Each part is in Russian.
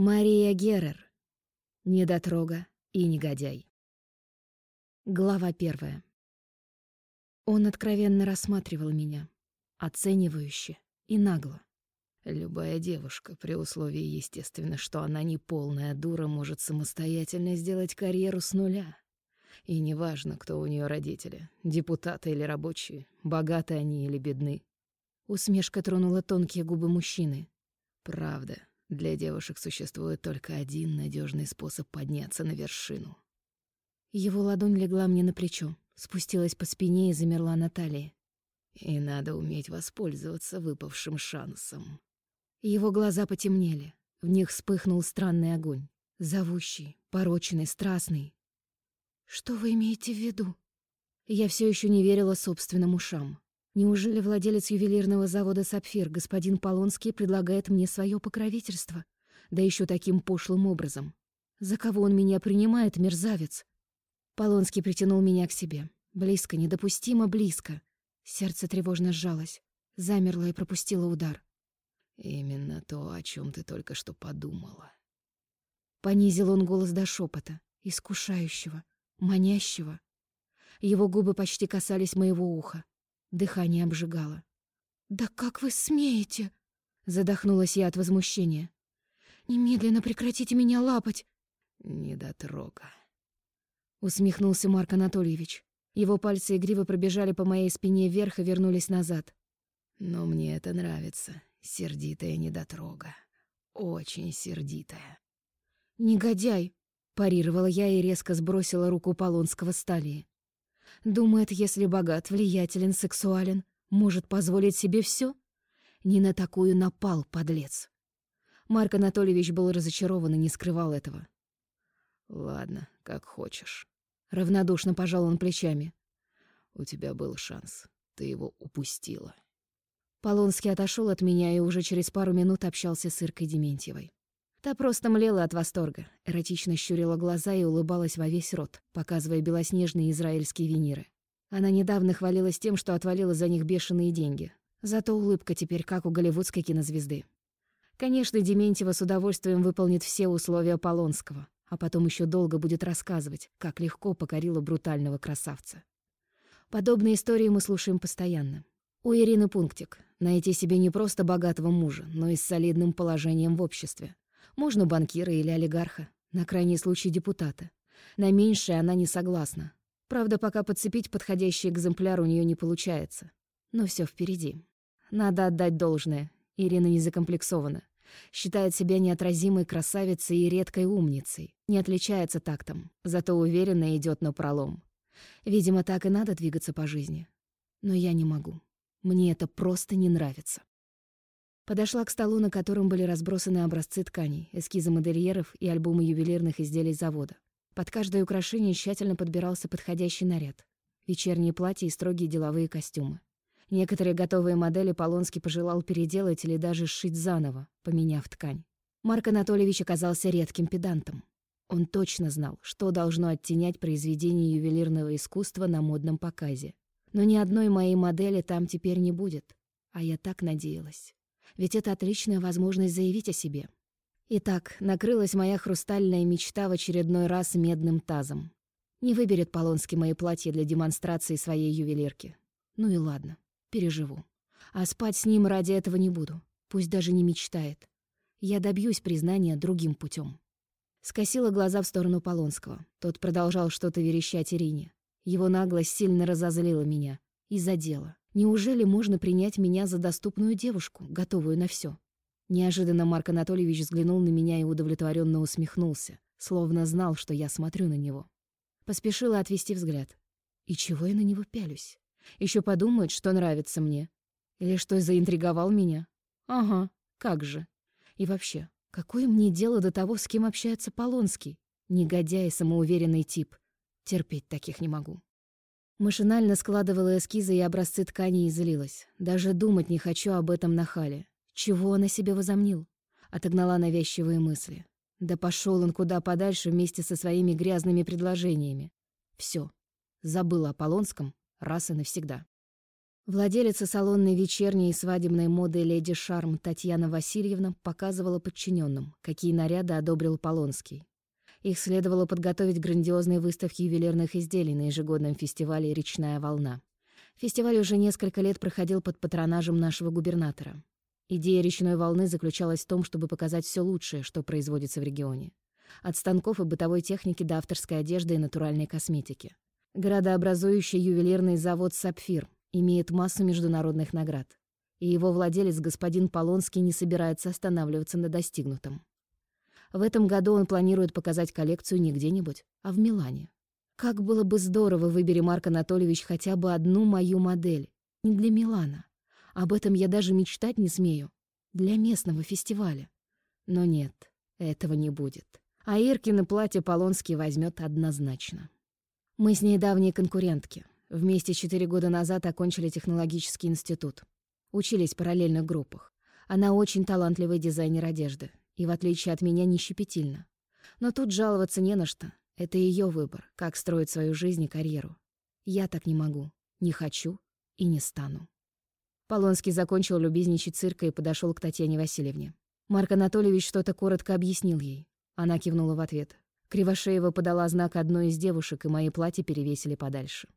Мария Геррер. Недотрога и негодяй. Глава первая. Он откровенно рассматривал меня, оценивающе и нагло. Любая девушка, при условии, естественно, что она не полная дура, может самостоятельно сделать карьеру с нуля. И неважно, кто у нее родители, депутаты или рабочие, богаты они или бедны. Усмешка тронула тонкие губы мужчины. Правда, для девушек существует только один надежный способ подняться на вершину. Его ладонь легла мне на плечо, спустилась по спине и замерла на талии. И надо уметь воспользоваться выпавшим шансом. Его глаза потемнели, в них вспыхнул странный огонь. Зовущий, порочный, страстный. «Что вы имеете в виду?» Я все еще не верила собственным ушам. Неужели владелец ювелирного завода «Сапфир» господин Полонский предлагает мне свое покровительство? Да еще таким пошлым образом. За кого он меня принимает, мерзавец? Полонский притянул меня к себе. Близко, недопустимо близко. Сердце тревожно сжалось. Замерло и пропустило удар. Именно то, о чем ты только что подумала. Понизил он голос до шепота, искушающего, манящего. Его губы почти касались моего уха. Дыхание обжигало. «Да как вы смеете?» Задохнулась я от возмущения. «Немедленно прекратите меня лапать!» «Недотрога!» Усмехнулся Марк Анатольевич. Его пальцы игриво пробежали по моей спине вверх и вернулись назад. «Но мне это нравится. Сердитая недотрога. Очень сердитая. «Негодяй!» — парировала я и резко сбросила руку Полонского с талии. Думает, если богат, влиятелен, сексуален, может позволить себе все? Не на такую напал, подлец. Марк Анатольевич был разочарован и не скрывал этого. «Ладно, как хочешь». Равнодушно пожал он плечами. «У тебя был шанс. Ты его упустила». Полонский отошел от меня и уже через пару минут общался с Иркой Дементьевой. Та просто млела от восторга, эротично щурила глаза и улыбалась во весь рот, показывая белоснежные израильские виниры. Она недавно хвалилась тем, что отвалила за них бешеные деньги. Зато улыбка теперь как у голливудской кинозвезды. Конечно, Дементьева с удовольствием выполнит все условия Полонского, а потом еще долго будет рассказывать, как легко покорила брутального красавца. Подобные истории мы слушаем постоянно. У Ирины пунктик. Найти себе не просто богатого мужа, но и с солидным положением в обществе. Можно банкира или олигарха, на крайний случай депутата. На меньшее она не согласна. Правда, пока подцепить подходящий экземпляр у нее не получается. Но все впереди. Надо отдать должное. Ирина не закомплексована. Считает себя неотразимой красавицей и редкой умницей. Не отличается тактом, зато уверенно идет на пролом. Видимо, так и надо двигаться по жизни. Но я не могу. Мне это просто не нравится. Подошла к столу, на котором были разбросаны образцы тканей, эскизы модельеров и альбомы ювелирных изделий завода. Под каждое украшение тщательно подбирался подходящий наряд. Вечерние платья и строгие деловые костюмы. Некоторые готовые модели Полонский пожелал переделать или даже сшить заново, поменяв ткань. Марк Анатольевич оказался редким педантом. Он точно знал, что должно оттенять произведение ювелирного искусства на модном показе. Но ни одной моей модели там теперь не будет. А я так надеялась. Ведь это отличная возможность заявить о себе. Итак, накрылась моя хрустальная мечта в очередной раз медным тазом. Не выберет Полонский мои платья для демонстрации своей ювелирки. Ну и ладно, переживу. А спать с ним ради этого не буду. Пусть даже не мечтает. Я добьюсь признания другим путем. Скосила глаза в сторону Полонского. Тот продолжал что-то верещать Ирине. Его наглость сильно разозлила меня и задела. Неужели можно принять меня за доступную девушку, готовую на все? Неожиданно Марк Анатольевич взглянул на меня и удовлетворенно усмехнулся, словно знал, что я смотрю на него. Поспешила отвести взгляд. И чего я на него пялюсь? Еще подумает, что нравится мне. Или что заинтриговал меня. Ага, как же. И вообще, какое мне дело до того, с кем общается Полонский? Негодяй, самоуверенный тип — Терпеть таких не могу. Машинально складывала эскизы и образцы ткани и злилась. Даже думать не хочу об этом нахале. Чего он о себе возомнил? Отогнала навязчивые мысли. Да пошел он куда подальше вместе со своими грязными предложениями. Все. Забыла о Полонском раз и навсегда. Владелица салонной вечерней и свадебной моды леди Шарм Татьяна Васильевна показывала подчиненным, какие наряды одобрил Полонский. Их следовало подготовить к грандиозной выставке ювелирных изделий на ежегодном фестивале «Речная волна». Фестиваль уже несколько лет проходил под патронажем нашего губернатора. Идея речной волны заключалась в том, чтобы показать все лучшее, что производится в регионе. От станков и бытовой техники до авторской одежды и натуральной косметики. Городообразующий ювелирный завод «Сапфир» имеет массу международных наград, и его владелец, господин Полонский, не собирается останавливаться на достигнутом. В этом году он планирует показать коллекцию не где-нибудь, а в Милане. Как было бы здорово, выбери, Марк Анатольевич, хотя бы одну мою модель. Не для Милана. Об этом я даже мечтать не смею. Для местного фестиваля. Но нет, этого не будет. А Иркины платье Полонский возьмет однозначно. Мы с ней давние конкурентки. Вместе четыре года назад окончили технологический институт. Учились в параллельных группах. Она очень талантливый дизайнер одежды. И, в отличие от меня, не щепетильна. Но тут жаловаться не на что. Это ее выбор, как строить свою жизнь и карьеру. Я так не могу, не хочу и не стану. Полонский закончил любезничать цирка и подошел к Татьяне Васильевне. Марк Анатольевич что-то коротко объяснил ей. Она кивнула в ответ. Кривошеева подала знак одной из девушек, и мои платья перевесили подальше.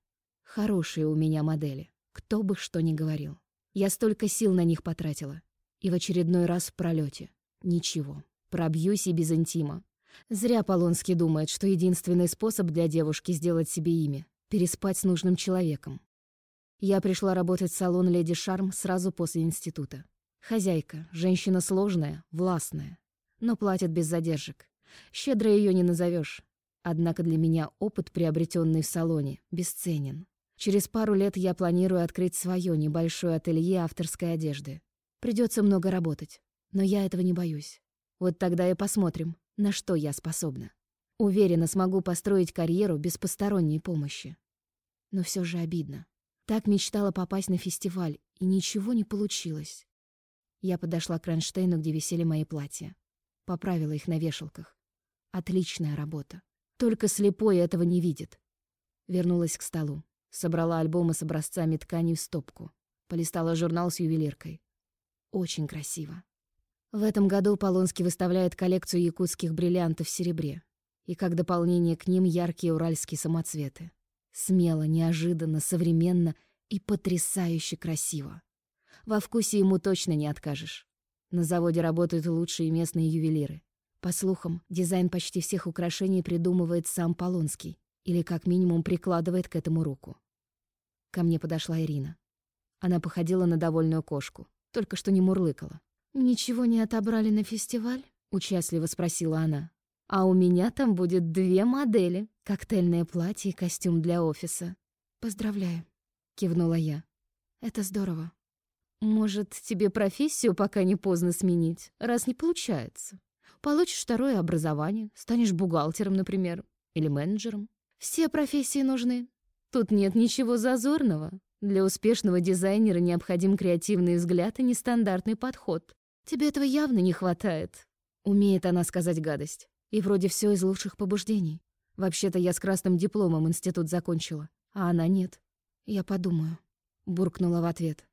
Хорошие у меня модели, кто бы что ни говорил. Я столько сил на них потратила. И в очередной раз в пролете. Ничего, пробьюсь и без интима. Зря Полонский думает, что единственный способ для девушки сделать себе имя — переспать с нужным человеком. Я пришла работать в салон «Леди Шарм» сразу после института. Хозяйка, женщина сложная, властная, но платит без задержек. Щедро ее не назовешь. Однако для меня опыт, приобретенный в салоне, бесценен. Через пару лет я планирую открыть свое небольшое ателье авторской одежды. Придется много работать, но я этого не боюсь. Вот тогда и посмотрим, на что я способна. Уверена, смогу построить карьеру без посторонней помощи. Но все же обидно. Так мечтала попасть на фестиваль, и ничего не получилось. Я подошла к кронштейну, где висели мои платья. Поправила их на вешалках. Отличная работа. Только слепой этого не видит. Вернулась к столу. Собрала альбомы с образцами тканей в стопку. Полистала журнал с ювелиркой. Очень красиво. В этом году Полонский выставляет коллекцию якутских бриллиантов в серебре. И как дополнение к ним яркие уральские самоцветы. Смело, неожиданно, современно и потрясающе красиво. Во вкусе ему точно не откажешь. На заводе работают лучшие местные ювелиры. По слухам, дизайн почти всех украшений придумывает сам Полонский или как минимум прикладывает к этому руку. Ко мне подошла Ирина. Она походила на довольную кошку, только что не мурлыкала. «Ничего не отобрали на фестиваль?» — участливо спросила она. «А у меня там будет две модели. Коктейльное платье и костюм для офиса. Поздравляю», — кивнула я. «Это здорово. Может, тебе профессию пока не поздно сменить, раз не получается? Получишь второе образование, станешь бухгалтером, например, или менеджером. Все профессии нужны. Тут нет ничего зазорного. Для успешного дизайнера необходим креативный взгляд и нестандартный подход. Тебе этого явно не хватает. Умеет она сказать гадость. И вроде все из лучших побуждений. Вообще-то я с красным дипломом институт закончила, а она нет. Я подумаю. Буркнула в ответ.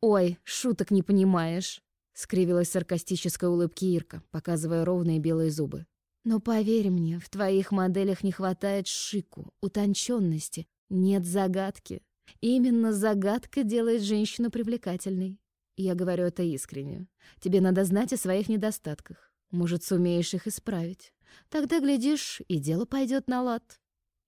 «Ой, шуток не понимаешь», — скривилась саркастической улыбки Ирка, показывая ровные белые зубы. Но поверь мне, в твоих моделях не хватает шику, утонченности, нет загадки. Именно загадка делает женщину привлекательной. Я говорю это искренне. Тебе надо знать о своих недостатках. Может, сумеешь их исправить. Тогда, глядишь, и дело пойдет на лад.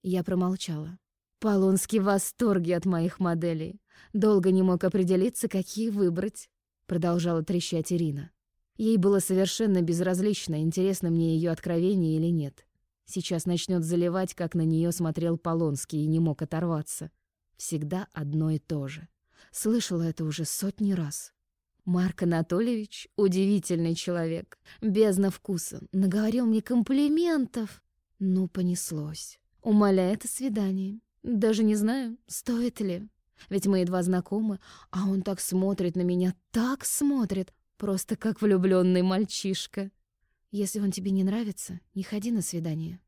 Я промолчала. Полонский в восторге от моих моделей. Долго не мог определиться, какие выбрать. Продолжала трещать Ирина. Ей было совершенно безразлично, интересно мне ее откровение или нет. Сейчас начнет заливать, как на нее смотрел Полонский и не мог оторваться. Всегда одно и то же. Слышала это уже сотни раз. Марк Анатольевич — удивительный человек, бездна вкуса, наговорил мне комплиментов. Ну, понеслось. Умоляет о свидании. Даже не знаю, стоит ли. Ведь мы едва знакомы, а он так смотрит на меня, так смотрит, Просто как влюбленный мальчишка. Если он тебе не нравится, не ходи на свидание.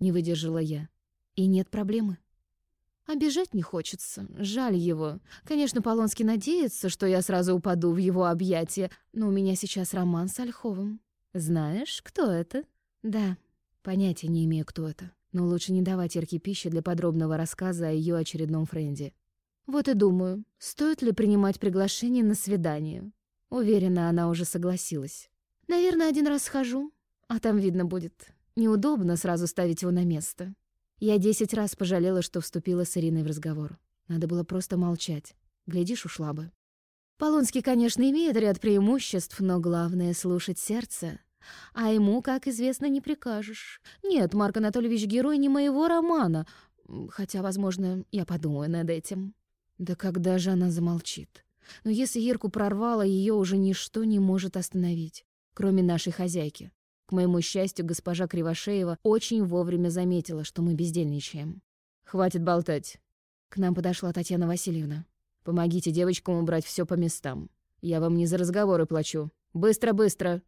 Не выдержала я. И нет проблемы. Обижать не хочется, жаль его. Конечно, Полонский надеется, что я сразу упаду в его объятия, но у меня сейчас роман с Ольховым. Знаешь, кто это? Да, понятия не имею, кто это. Но лучше не давать Ирке пищи для подробного рассказа о ее очередном френде. Вот и думаю, стоит ли принимать приглашение на свидание. Уверена, она уже согласилась. Наверное, один раз схожу, а там видно будет. Неудобно сразу ставить его на место. Я десять раз пожалела, что вступила с Ириной в разговор. Надо было просто молчать. Глядишь, ушла бы. Полонский, конечно, имеет ряд преимуществ, но главное — слушать сердце. А ему, как известно, не прикажешь. Нет, Марк Анатольевич — герой не моего романа. Хотя, возможно, я подумаю над этим. Да когда же она замолчит? Но если Ирку прорвало, ее уже ничто не может остановить, кроме нашей хозяйки. Моему счастью, госпожа Кривошеева очень вовремя заметила, что мы бездельничаем. «Хватит болтать». К нам подошла Татьяна Васильевна. «Помогите девочкам убрать все по местам. Я вам не за разговоры плачу. Быстро, быстро!»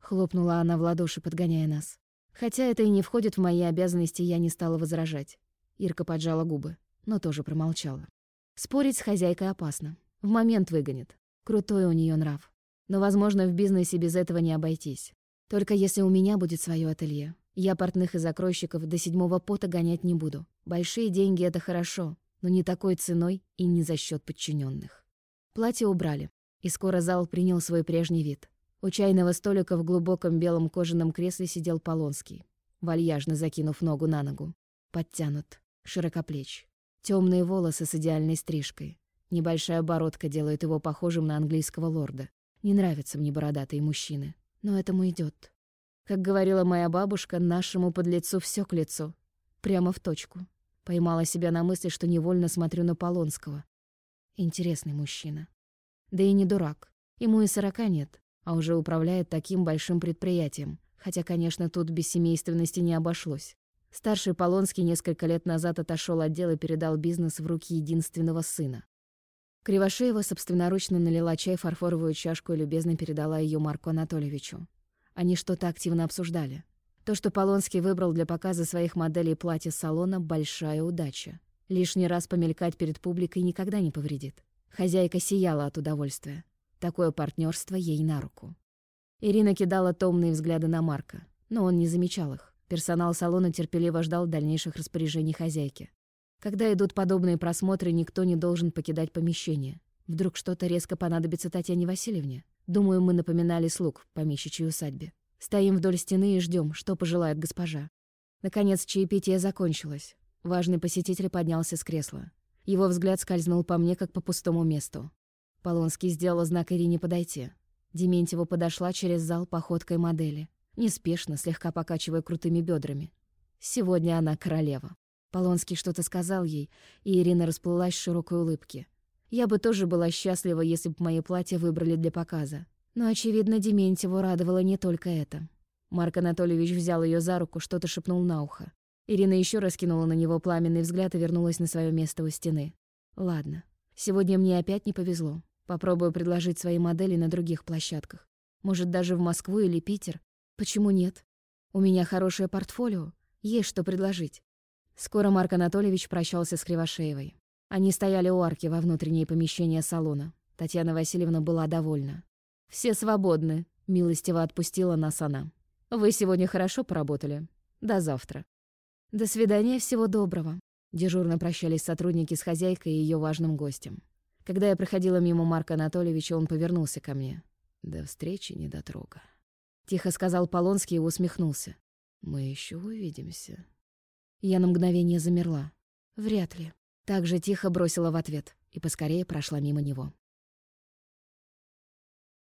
Хлопнула она в ладоши, подгоняя нас. Хотя это и не входит в мои обязанности, я не стала возражать. Ирка поджала губы, но тоже промолчала. Спорить с хозяйкой опасно. В момент выгонит. Крутой у нее нрав. Но, возможно, в бизнесе без этого не обойтись. Только если у меня будет свое ателье. Я портных и закройщиков до седьмого пота гонять не буду. Большие деньги — это хорошо, но не такой ценой и не за счет подчиненных. Платье убрали, и скоро зал принял свой прежний вид. У чайного столика в глубоком белом кожаном кресле сидел Полонский, вальяжно закинув ногу на ногу. Подтянут, широкоплеч. Темные волосы с идеальной стрижкой. Небольшая бородка делает его похожим на английского лорда. Не нравятся мне бородатые мужчины но этому идет. Как говорила моя бабушка, нашему подлецу все к лицу. Прямо в точку. Поймала себя на мысли, что невольно смотрю на Полонского. Интересный мужчина. Да и не дурак. Ему и сорока нет, а уже управляет таким большим предприятием. Хотя, конечно, тут без семейственности не обошлось. Старший Полонский несколько лет назад отошел от дела и передал бизнес в руки единственного сына. Кривошеева собственноручно налила чай в фарфоровую чашку и любезно передала ее Марку Анатольевичу. Они что-то активно обсуждали. То, что Полонский выбрал для показа своих моделей платья салона — большая удача. Лишний раз помелькать перед публикой никогда не повредит. Хозяйка сияла от удовольствия. Такое партнерство ей на руку. Ирина кидала томные взгляды на Марка, но он не замечал их. Персонал салона терпеливо ждал дальнейших распоряжений хозяйки. Когда идут подобные просмотры, никто не должен покидать помещение. Вдруг что-то резко понадобится Татьяне Васильевне. Думаю, мы напоминали слуг помещичьей усадьбе. Стоим вдоль стены и ждем, что пожелает госпожа. Наконец, чаепитие закончилось. Важный посетитель поднялся с кресла. Его взгляд скользнул по мне, как по пустому месту. Полонский сделал знак Ирине подойти. Дементьева подошла через зал походкой модели. Неспешно, слегка покачивая крутыми бедрами. Сегодня она королева. Полонский что-то сказал ей, и Ирина расплылась в широкой улыбке. Я бы тоже была счастлива, если бы мои платья выбрали для показа. Но, очевидно, Дементьеву радовало не только это. Марк Анатольевич взял ее за руку, что-то шепнул на ухо. Ирина еще раз кинула на него пламенный взгляд и вернулась на свое место у стены. «Ладно. Сегодня мне опять не повезло. Попробую предложить свои модели на других площадках. Может, даже в Москву или Питер. Почему нет? У меня хорошее портфолио. Есть что предложить. Скоро Марк Анатольевич прощался с Кривошеевой. Они стояли у арки во внутреннее помещение салона. Татьяна Васильевна была довольна. «Все свободны», — милостиво отпустила нас она. «Вы сегодня хорошо поработали. До завтра». «До свидания, всего доброго», — дежурно прощались сотрудники с хозяйкой и ее важным гостем. Когда я проходила мимо Марка Анатольевича, он повернулся ко мне. «До встречи, недотрога», — тихо сказал Полонский и усмехнулся. «Мы еще увидимся». Я на мгновение замерла. Вряд ли. Так же тихо бросила в ответ и поскорее прошла мимо него.